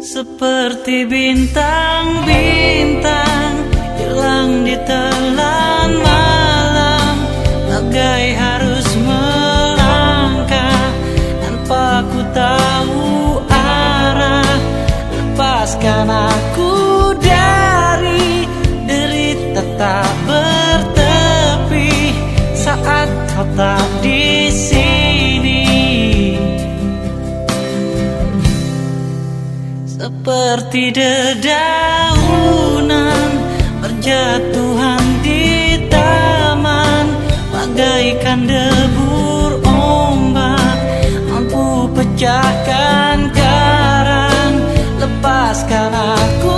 Seperti bintang-bintang hilang di telan malam Bagai harus melangkah tanpa ku tahu Seperti dedaunan berjatuhan di taman. Bagaikan debur ombak mampu pecahkan karang. Lepaskan aku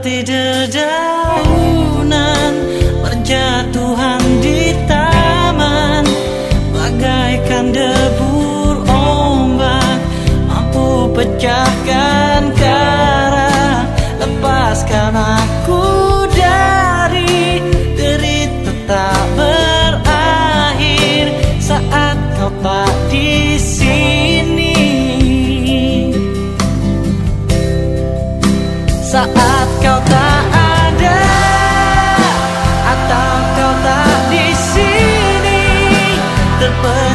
seperti daunan berjatuh the bird.